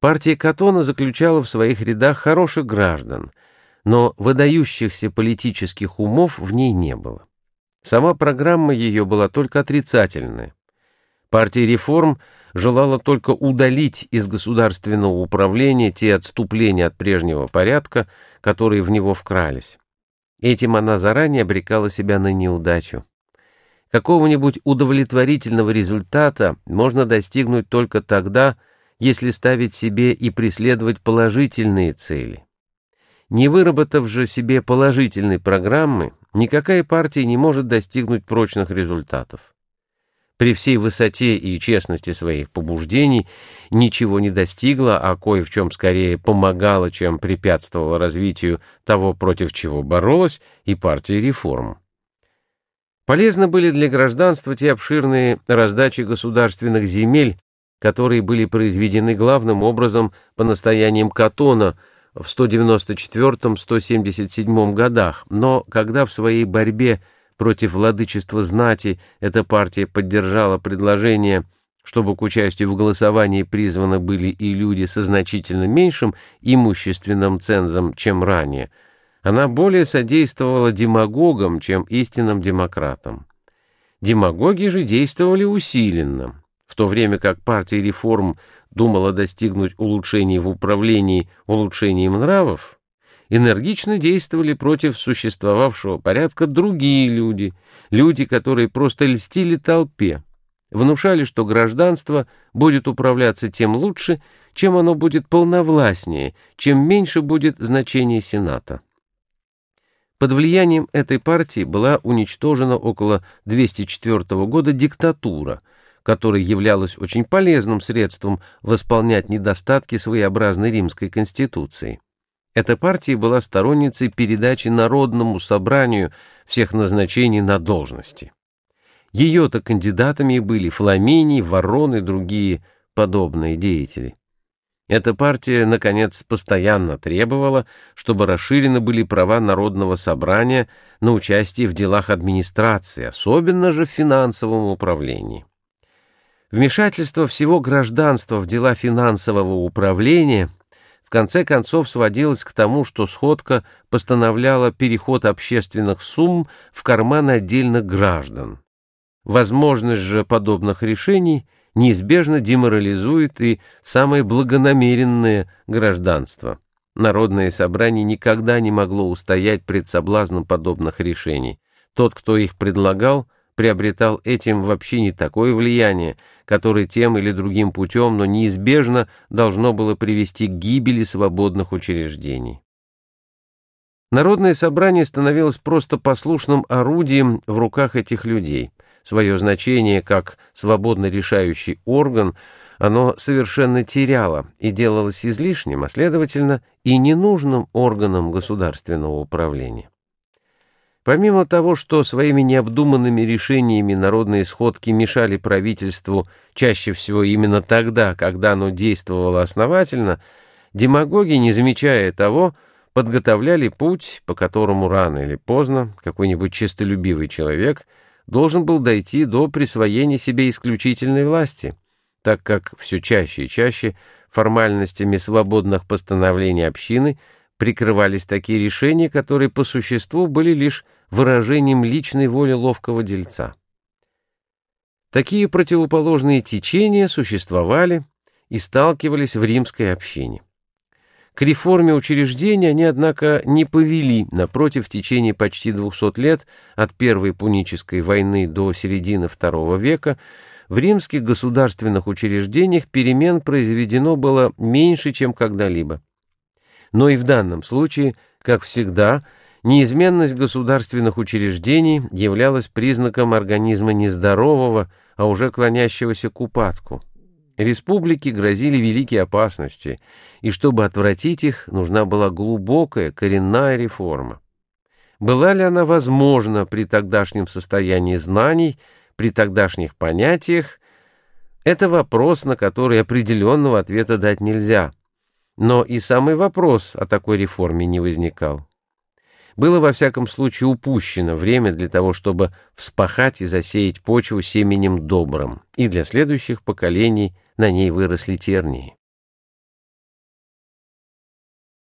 Партия Катона заключала в своих рядах хороших граждан, но выдающихся политических умов в ней не было. Сама программа ее была только отрицательная. Партия реформ желала только удалить из государственного управления те отступления от прежнего порядка, которые в него вкрались. Этим она заранее обрекала себя на неудачу. Какого-нибудь удовлетворительного результата можно достигнуть только тогда, если ставить себе и преследовать положительные цели. Не выработав же себе положительной программы, никакая партия не может достигнуть прочных результатов. При всей высоте и честности своих побуждений ничего не достигла, а кое в чем скорее помогала, чем препятствовала развитию того, против чего боролась, и партия реформ. Полезны были для гражданства те обширные раздачи государственных земель, которые были произведены главным образом по настояниям Катона в 194-177 годах, но когда в своей борьбе против владычества знати эта партия поддержала предложение, чтобы к участию в голосовании призваны были и люди со значительно меньшим имущественным цензом, чем ранее, она более содействовала демагогам, чем истинным демократам. Демагоги же действовали усиленно в то время как партия реформ думала достигнуть улучшений в управлении улучшением нравов, энергично действовали против существовавшего порядка другие люди, люди, которые просто льстили толпе, внушали, что гражданство будет управляться тем лучше, чем оно будет полновластнее, чем меньше будет значение Сената. Под влиянием этой партии была уничтожена около 204 года диктатура – которая являлась очень полезным средством восполнять недостатки своеобразной римской конституции. Эта партия была сторонницей передачи Народному собранию всех назначений на должности. Ее-то кандидатами были Фламиний, Ворон и другие подобные деятели. Эта партия, наконец, постоянно требовала, чтобы расширены были права Народного собрания на участие в делах администрации, особенно же в финансовом управлении. Вмешательство всего гражданства в дела финансового управления в конце концов сводилось к тому, что сходка постановляла переход общественных сумм в карман отдельных граждан. Возможность же подобных решений неизбежно деморализует и самое благонамеренное гражданство. Народное собрание никогда не могло устоять пред соблазном подобных решений. Тот, кто их предлагал – приобретал этим вообще не такое влияние, которое тем или другим путем, но неизбежно должно было привести к гибели свободных учреждений. Народное собрание становилось просто послушным орудием в руках этих людей. Свое значение как свободно решающий орган оно совершенно теряло и делалось излишним, а следовательно и ненужным органом государственного управления. Помимо того, что своими необдуманными решениями народные сходки мешали правительству чаще всего именно тогда, когда оно действовало основательно, демагоги, не замечая того, подготовляли путь, по которому рано или поздно какой-нибудь честолюбивый человек должен был дойти до присвоения себе исключительной власти, так как все чаще и чаще формальностями свободных постановлений общины – прикрывались такие решения, которые по существу были лишь выражением личной воли ловкого дельца. Такие противоположные течения существовали и сталкивались в римской общине. К реформе учреждения они, однако, не повели, напротив, в течение почти 200 лет, от Первой Пунической войны до середины II века, в римских государственных учреждениях перемен произведено было меньше, чем когда-либо. Но и в данном случае, как всегда, неизменность государственных учреждений являлась признаком организма нездорового, а уже клонящегося к упадку. Республике грозили великие опасности, и чтобы отвратить их, нужна была глубокая коренная реформа. Была ли она возможна при тогдашнем состоянии знаний, при тогдашних понятиях, это вопрос, на который определенного ответа дать нельзя – но и самый вопрос о такой реформе не возникал. Было во всяком случае упущено время для того, чтобы вспахать и засеять почву семенем добрым, и для следующих поколений на ней выросли тернии.